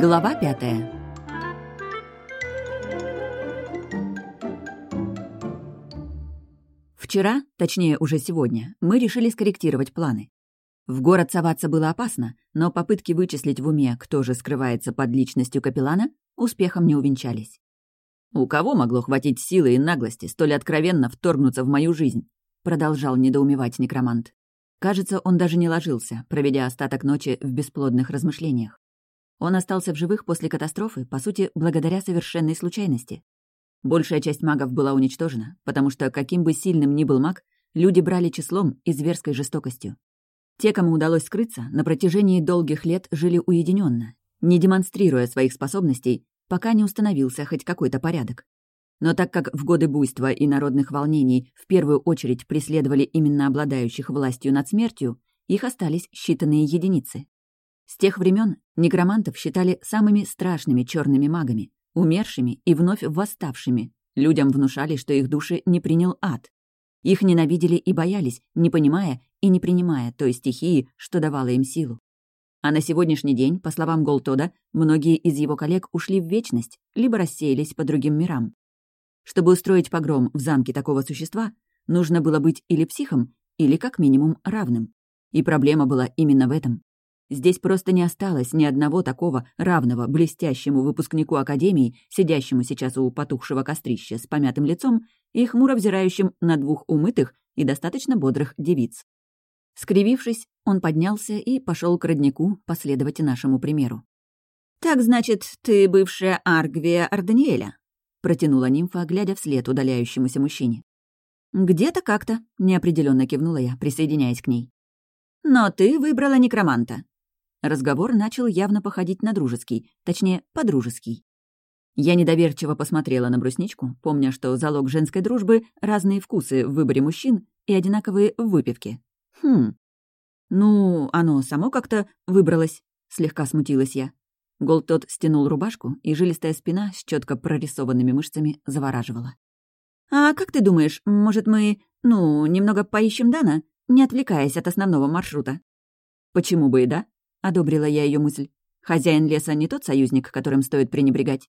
Глава пятая. Вчера, точнее уже сегодня, мы решили скорректировать планы. В город соваться было опасно, но попытки вычислить в уме, кто же скрывается под личностью капеллана, успехом не увенчались. «У кого могло хватить силы и наглости столь откровенно вторгнуться в мою жизнь?» — продолжал недоумевать некромант. Кажется, он даже не ложился, проведя остаток ночи в бесплодных размышлениях. Он остался в живых после катастрофы, по сути, благодаря совершенной случайности. Большая часть магов была уничтожена, потому что, каким бы сильным ни был маг, люди брали числом и зверской жестокостью. Те, кому удалось скрыться, на протяжении долгих лет жили уединенно, не демонстрируя своих способностей, пока не установился хоть какой-то порядок. Но так как в годы буйства и народных волнений в первую очередь преследовали именно обладающих властью над смертью, их остались считанные единицы. С тех времен некромантов считали самыми страшными черными магами, умершими и вновь восставшими. Людям внушали, что их души не принял ад. Их ненавидели и боялись, не понимая и не принимая той стихии, что давала им силу. А на сегодняшний день, по словам Голтода, многие из его коллег ушли в вечность, либо рассеялись по другим мирам. Чтобы устроить погром в замке такого существа, нужно было быть или психом, или как минимум равным. И проблема была именно в этом. Здесь просто не осталось ни одного такого равного блестящему выпускнику Академии, сидящему сейчас у потухшего кострища с помятым лицом и хмуро взирающим на двух умытых и достаточно бодрых девиц. Скривившись, он поднялся и пошел к роднику последовать нашему примеру. «Так, значит, ты бывшая Аргвия Арданиэля?» протянула нимфа, глядя вслед удаляющемуся мужчине. «Где-то как-то», — неопределенно кивнула я, присоединяясь к ней. «Но ты выбрала некроманта». Разговор начал явно походить на дружеский, точнее, подружеский. Я недоверчиво посмотрела на брусничку, помня, что залог женской дружбы — разные вкусы в выборе мужчин и одинаковые в выпивке. Хм. Ну, оно само как-то выбралось, слегка смутилась я. Голд тот стянул рубашку, и жилистая спина с четко прорисованными мышцами завораживала. «А как ты думаешь, может, мы, ну, немного поищем Дана, не отвлекаясь от основного маршрута?» «Почему бы и да?» — одобрила я ее мысль. «Хозяин леса не тот союзник, которым стоит пренебрегать».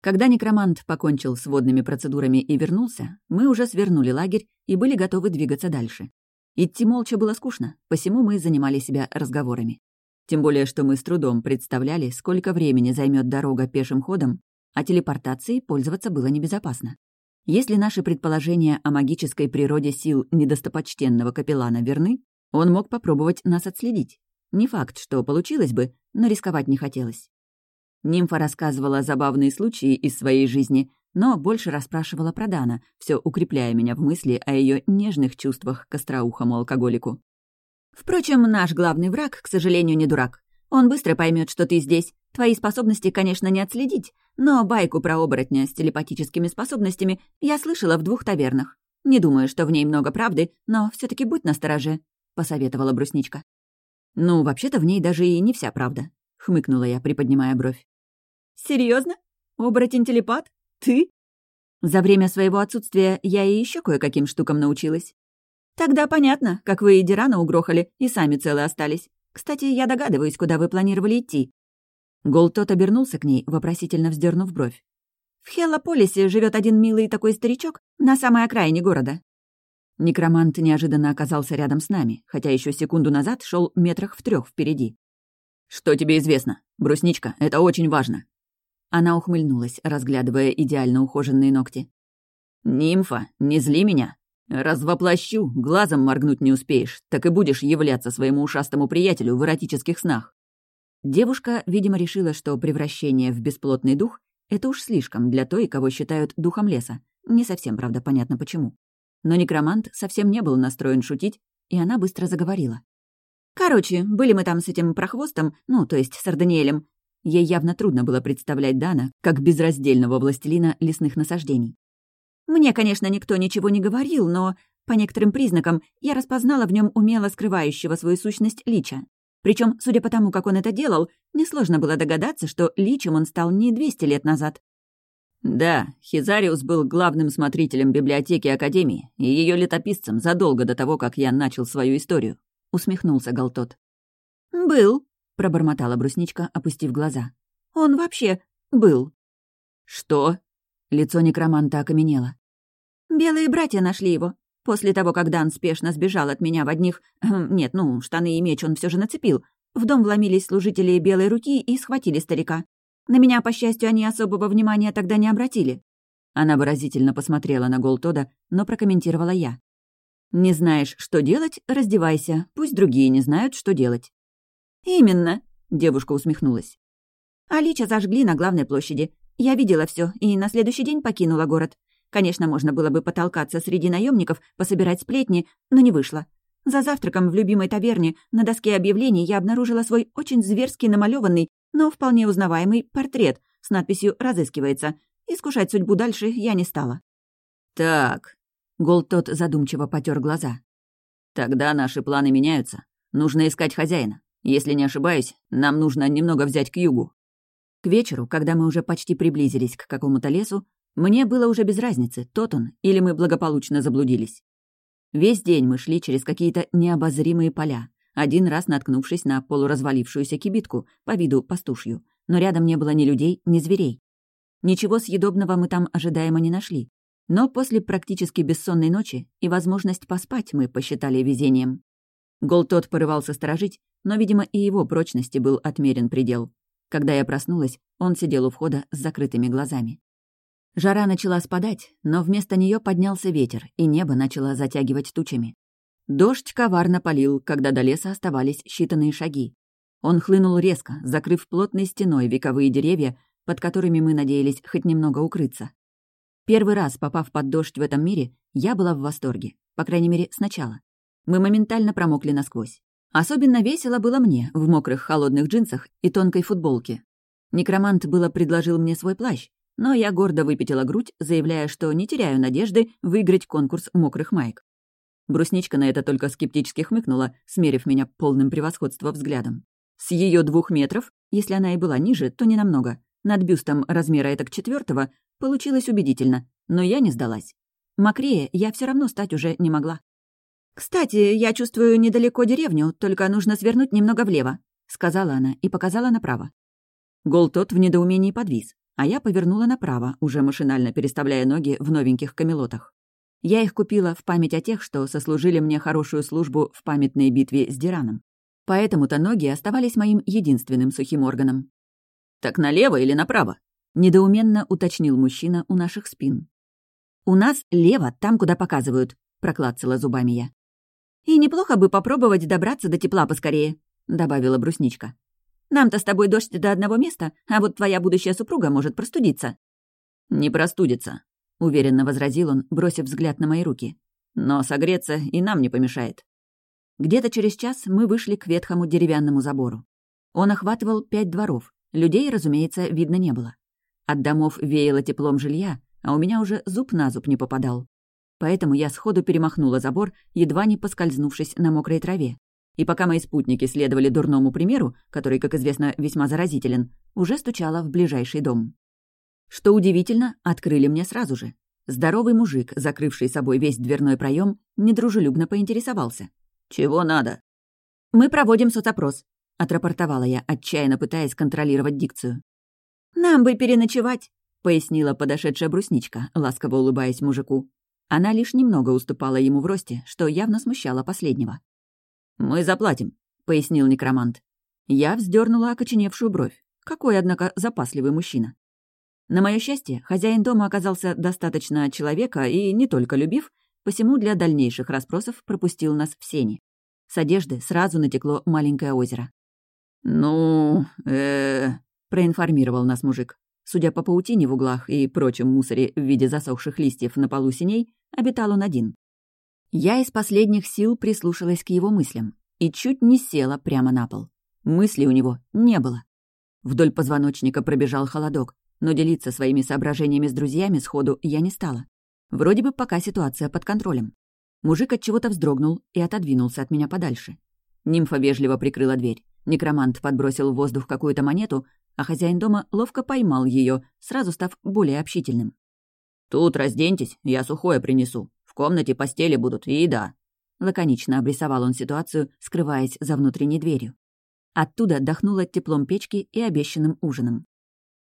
Когда некромант покончил с водными процедурами и вернулся, мы уже свернули лагерь и были готовы двигаться дальше. Идти молча было скучно, посему мы занимали себя разговорами. Тем более, что мы с трудом представляли, сколько времени займет дорога пешим ходом, а телепортацией пользоваться было небезопасно. Если наши предположения о магической природе сил недостопочтенного капеллана верны, он мог попробовать нас отследить. Не факт, что получилось бы, но рисковать не хотелось. Нимфа рассказывала забавные случаи из своей жизни, но больше расспрашивала про Дана, все укрепляя меня в мысли о ее нежных чувствах к остроухому алкоголику. Впрочем, наш главный враг, к сожалению, не дурак. Он быстро поймет, что ты здесь. Твои способности, конечно, не отследить, но байку про оборотня с телепатическими способностями я слышала в двух тавернах. Не думаю, что в ней много правды, но все таки будь настороже», — посоветовала брусничка. «Ну, вообще-то в ней даже и не вся правда», — хмыкнула я, приподнимая бровь. Серьезно? Оборотень-телепат? Ты?» За время своего отсутствия я и еще кое-каким штукам научилась. «Тогда понятно, как вы и Дирана угрохали, и сами целы остались. Кстати, я догадываюсь, куда вы планировали идти». Голтот обернулся к ней, вопросительно вздернув бровь. «В Хеллополисе живет один милый такой старичок на самой окраине города». Некромант неожиданно оказался рядом с нами, хотя еще секунду назад шел метрах в трех впереди. «Что тебе известно? Брусничка, это очень важно». Она ухмыльнулась, разглядывая идеально ухоженные ногти. «Нимфа, не зли меня. «Развоплощу, глазом моргнуть не успеешь, так и будешь являться своему ушастому приятелю в эротических снах». Девушка, видимо, решила, что превращение в бесплотный дух — это уж слишком для той, кого считают духом леса. Не совсем, правда, понятно почему. Но некромант совсем не был настроен шутить, и она быстро заговорила. «Короче, были мы там с этим прохвостом, ну, то есть с Арданиэлем. Ей явно трудно было представлять Дана как безраздельного властелина лесных насаждений. Мне, конечно, никто ничего не говорил, но по некоторым признакам я распознала в нем умело скрывающего свою сущность лича. Причем, судя по тому, как он это делал, несложно было догадаться, что личем он стал не 200 лет назад. Да, Хизариус был главным смотрителем библиотеки Академии и ее летописцем задолго до того, как я начал свою историю, усмехнулся Галтот. Был, пробормотала брусничка, опустив глаза. Он вообще был». «Что?» Лицо некроманта окаменело. «Белые братья нашли его. После того, как Дан спешно сбежал от меня в одних... Нет, ну, штаны и меч он все же нацепил. В дом вломились служители белой руки и схватили старика. На меня, по счастью, они особого внимания тогда не обратили». Она выразительно посмотрела на Голтода, но прокомментировала я. «Не знаешь, что делать? Раздевайся. Пусть другие не знают, что делать». «Именно», — девушка усмехнулась. «Алича зажгли на главной площади. Я видела все и на следующий день покинула город. Конечно, можно было бы потолкаться среди наемников, пособирать сплетни, но не вышло. За завтраком в любимой таверне на доске объявлений я обнаружила свой очень зверски намалеванный, но вполне узнаваемый портрет с надписью «Разыскивается». Искушать судьбу дальше я не стала. «Так», — Голд тот задумчиво потер глаза. «Тогда наши планы меняются. Нужно искать хозяина. Если не ошибаюсь, нам нужно немного взять к югу». К вечеру, когда мы уже почти приблизились к какому-то лесу, мне было уже без разницы, тот он или мы благополучно заблудились. Весь день мы шли через какие-то необозримые поля, один раз наткнувшись на полуразвалившуюся кибитку, по виду пастушью, но рядом не было ни людей, ни зверей. Ничего съедобного мы там ожидаемо не нашли. Но после практически бессонной ночи и возможность поспать мы посчитали везением. Голтот порывался сторожить, но, видимо, и его прочности был отмерен предел. Когда я проснулась, он сидел у входа с закрытыми глазами. Жара начала спадать, но вместо нее поднялся ветер, и небо начало затягивать тучами. Дождь коварно полил, когда до леса оставались считанные шаги. Он хлынул резко, закрыв плотной стеной вековые деревья, под которыми мы надеялись хоть немного укрыться. Первый раз, попав под дождь в этом мире, я была в восторге, по крайней мере, сначала. Мы моментально промокли насквозь. Особенно весело было мне в мокрых холодных джинсах и тонкой футболке. Некромант было предложил мне свой плащ, но я гордо выпятила грудь, заявляя, что не теряю надежды выиграть конкурс мокрых маек. Брусничка на это только скептически хмыкнула, смерив меня полным превосходства взглядом. С ее двух метров, если она и была ниже, то не намного, над бюстом размера этак четвертого, получилось убедительно, но я не сдалась. Мокрее я все равно стать уже не могла. «Кстати, я чувствую недалеко деревню, только нужно свернуть немного влево», — сказала она и показала направо. Гол тот в недоумении подвис а я повернула направо, уже машинально переставляя ноги в новеньких камелотах. Я их купила в память о тех, что сослужили мне хорошую службу в памятной битве с Дираном. Поэтому-то ноги оставались моим единственным сухим органом. «Так налево или направо?» — недоуменно уточнил мужчина у наших спин. «У нас лево, там, куда показывают», — проклацала зубами я. «И неплохо бы попробовать добраться до тепла поскорее», — добавила брусничка. Нам-то с тобой дождь до одного места, а вот твоя будущая супруга может простудиться». «Не простудится», — уверенно возразил он, бросив взгляд на мои руки. «Но согреться и нам не помешает». Где-то через час мы вышли к ветхому деревянному забору. Он охватывал пять дворов. Людей, разумеется, видно не было. От домов веяло теплом жилья, а у меня уже зуб на зуб не попадал. Поэтому я сходу перемахнула забор, едва не поскользнувшись на мокрой траве. И пока мои спутники следовали дурному примеру, который, как известно, весьма заразителен, уже стучала в ближайший дом. Что удивительно, открыли мне сразу же. Здоровый мужик, закрывший собой весь дверной проем, недружелюбно поинтересовался. «Чего надо?» «Мы проводим соцопрос», — отрапортовала я, отчаянно пытаясь контролировать дикцию. «Нам бы переночевать», — пояснила подошедшая брусничка, ласково улыбаясь мужику. Она лишь немного уступала ему в росте, что явно смущало последнего. «Мы заплатим», — пояснил некромант. Я вздернула окоченевшую бровь. Какой, однако, запасливый мужчина. На мое счастье, хозяин дома оказался достаточно человека и не только любив, посему для дальнейших расспросов пропустил нас в сени. С одежды сразу натекло маленькое озеро. «Ну, э, проинформировал нас мужик. Судя по паутине в углах и прочем мусоре в виде засохших листьев на полу синей, обитал он один. Я из последних сил прислушалась к его мыслям и чуть не села прямо на пол. Мыслей у него не было. Вдоль позвоночника пробежал холодок, но делиться своими соображениями с друзьями сходу я не стала. Вроде бы пока ситуация под контролем. Мужик от чего-то вздрогнул и отодвинулся от меня подальше. Нимфа вежливо прикрыла дверь. Некромант подбросил в воздух какую-то монету, а хозяин дома ловко поймал ее, сразу став более общительным. «Тут разденьтесь, я сухое принесу», комнате постели будут и еда». Лаконично обрисовал он ситуацию, скрываясь за внутренней дверью. Оттуда дохнуло теплом печки и обещанным ужином.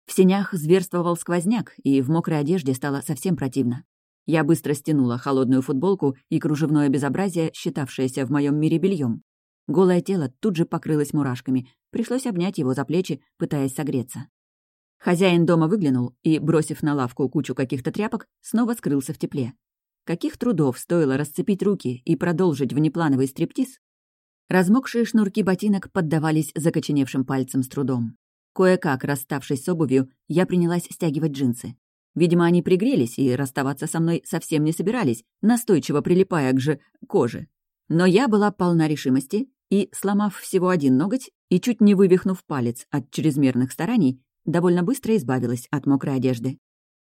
В сенях зверствовал сквозняк, и в мокрой одежде стало совсем противно. Я быстро стянула холодную футболку и кружевное безобразие, считавшееся в моем мире бельем. Голое тело тут же покрылось мурашками. Пришлось обнять его за плечи, пытаясь согреться. Хозяин дома выглянул и, бросив на лавку кучу каких-то тряпок, снова скрылся в тепле. Каких трудов стоило расцепить руки и продолжить внеплановый стриптиз? Размокшие шнурки ботинок поддавались закоченевшим пальцам с трудом. Кое-как, расставшись с обувью, я принялась стягивать джинсы. Видимо, они пригрелись и расставаться со мной совсем не собирались, настойчиво прилипая к же коже. Но я была полна решимости и, сломав всего один ноготь и чуть не вывихнув палец от чрезмерных стараний, довольно быстро избавилась от мокрой одежды.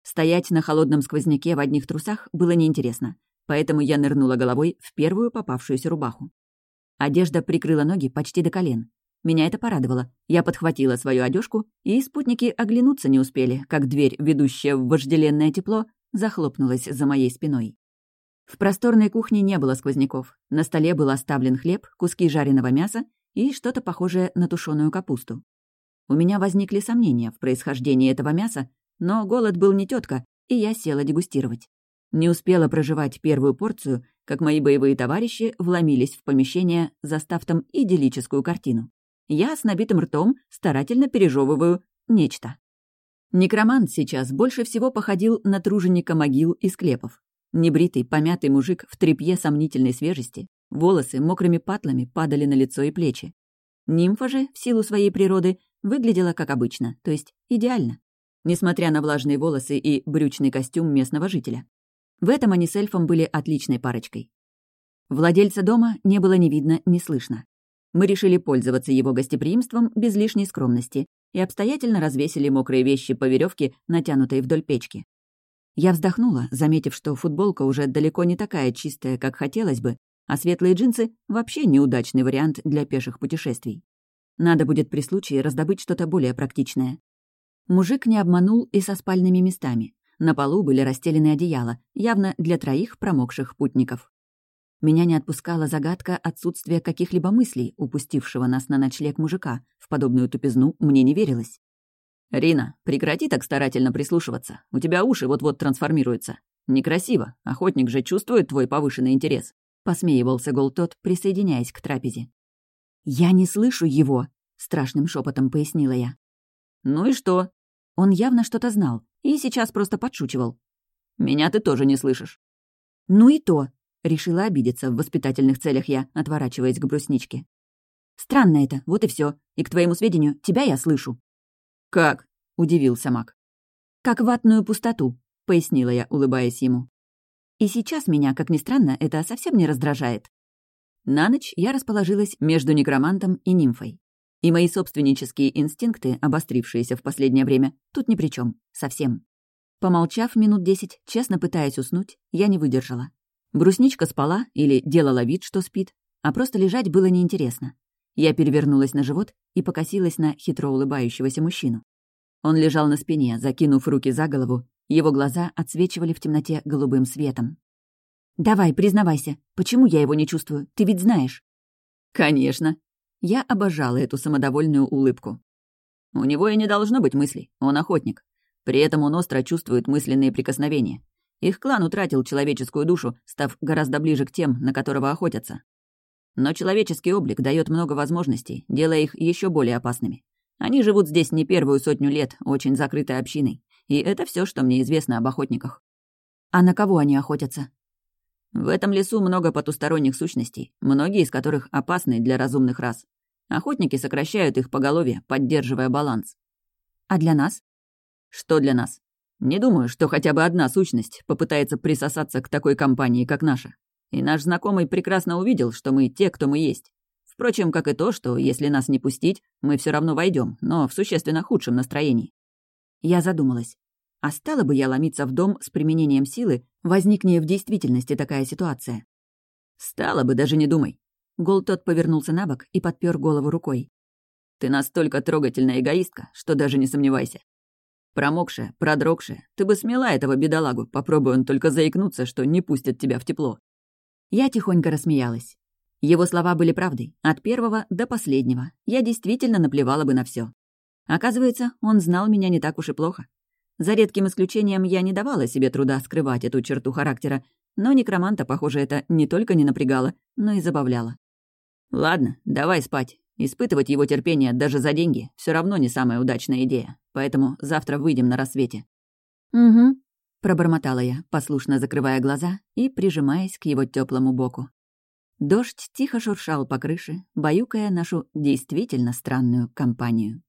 Стоять на холодном сквозняке в одних трусах было неинтересно, поэтому я нырнула головой в первую попавшуюся рубаху. Одежда прикрыла ноги почти до колен. Меня это порадовало. Я подхватила свою одежку, и спутники оглянуться не успели, как дверь, ведущая в вожделенное тепло, захлопнулась за моей спиной. В просторной кухне не было сквозняков. На столе был оставлен хлеб, куски жареного мяса и что-то похожее на тушеную капусту. У меня возникли сомнения в происхождении этого мяса, но голод был не тетка, и я села дегустировать. Не успела проживать первую порцию, как мои боевые товарищи вломились в помещение, застав там идиллическую картину. Я с набитым ртом старательно пережевываю нечто. Некромант сейчас больше всего походил на труженика могил и склепов. Небритый, помятый мужик в тряпье сомнительной свежести, волосы мокрыми патлами падали на лицо и плечи. Нимфа же, в силу своей природы, выглядела как обычно, то есть идеально, несмотря на влажные волосы и брючный костюм местного жителя. В этом они с эльфом были отличной парочкой. Владельца дома не было ни видно, ни слышно. Мы решили пользоваться его гостеприимством без лишней скромности и обстоятельно развесили мокрые вещи по веревке, натянутой вдоль печки. Я вздохнула, заметив, что футболка уже далеко не такая чистая, как хотелось бы, а светлые джинсы — вообще неудачный вариант для пеших путешествий. Надо будет при случае раздобыть что-то более практичное. Мужик не обманул и со спальными местами. На полу были расстелены одеяла, явно для троих промокших путников. Меня не отпускала загадка отсутствия каких-либо мыслей, упустившего нас на ночлег мужика. В подобную тупизну мне не верилось. «Рина, прекрати так старательно прислушиваться. У тебя уши вот-вот трансформируются. Некрасиво. Охотник же чувствует твой повышенный интерес», — посмеивался Голтот, присоединяясь к трапезе. «Я не слышу его», — страшным шепотом пояснила я. «Ну и что?» Он явно что-то знал и сейчас просто подшучивал. «Меня ты тоже не слышишь». «Ну и то», — решила обидеться в воспитательных целях я, отворачиваясь к брусничке. «Странно это, вот и все. И, к твоему сведению, тебя я слышу». «Как?» — удивился Мак. «Как ватную пустоту», — пояснила я, улыбаясь ему. И сейчас меня, как ни странно, это совсем не раздражает. На ночь я расположилась между некромантом и нимфой. И мои собственнические инстинкты, обострившиеся в последнее время, тут ни при чем, совсем. Помолчав минут десять, честно пытаясь уснуть, я не выдержала. Брусничка спала или делала вид, что спит, а просто лежать было неинтересно. Я перевернулась на живот и покосилась на хитро улыбающегося мужчину. Он лежал на спине, закинув руки за голову, его глаза отсвечивали в темноте голубым светом. «Давай, признавайся, почему я его не чувствую? Ты ведь знаешь». «Конечно». Я обожала эту самодовольную улыбку. У него и не должно быть мыслей, он охотник. При этом он остро чувствует мысленные прикосновения. Их клан утратил человеческую душу, став гораздо ближе к тем, на которого охотятся. Но человеческий облик дает много возможностей, делая их еще более опасными. Они живут здесь не первую сотню лет, очень закрытой общиной. И это все, что мне известно об охотниках. А на кого они охотятся? В этом лесу много потусторонних сущностей, многие из которых опасны для разумных рас. Охотники сокращают их поголовье, поддерживая баланс. А для нас? Что для нас? Не думаю, что хотя бы одна сущность попытается присосаться к такой компании, как наша. И наш знакомый прекрасно увидел, что мы те, кто мы есть. Впрочем, как и то, что если нас не пустить, мы все равно войдем, но в существенно худшем настроении. Я задумалась. А стала бы я ломиться в дом с применением силы, возникнее в действительности такая ситуация? Стало бы, даже не думай. Гол тот повернулся на бок и подпер голову рукой. Ты настолько трогательная эгоистка, что даже не сомневайся. Промокшая, продрогшая, ты бы смела этого бедолагу, попробуй он только заикнуться, что не пустят тебя в тепло. Я тихонько рассмеялась. Его слова были правдой, от первого до последнего. Я действительно наплевала бы на все. Оказывается, он знал меня не так уж и плохо. За редким исключением я не давала себе труда скрывать эту черту характера, но некроманта, похоже, это не только не напрягало, но и забавляло. «Ладно, давай спать. Испытывать его терпение даже за деньги все равно не самая удачная идея, поэтому завтра выйдем на рассвете». «Угу», — пробормотала я, послушно закрывая глаза и прижимаясь к его теплому боку. Дождь тихо шуршал по крыше, баюкая нашу действительно странную компанию.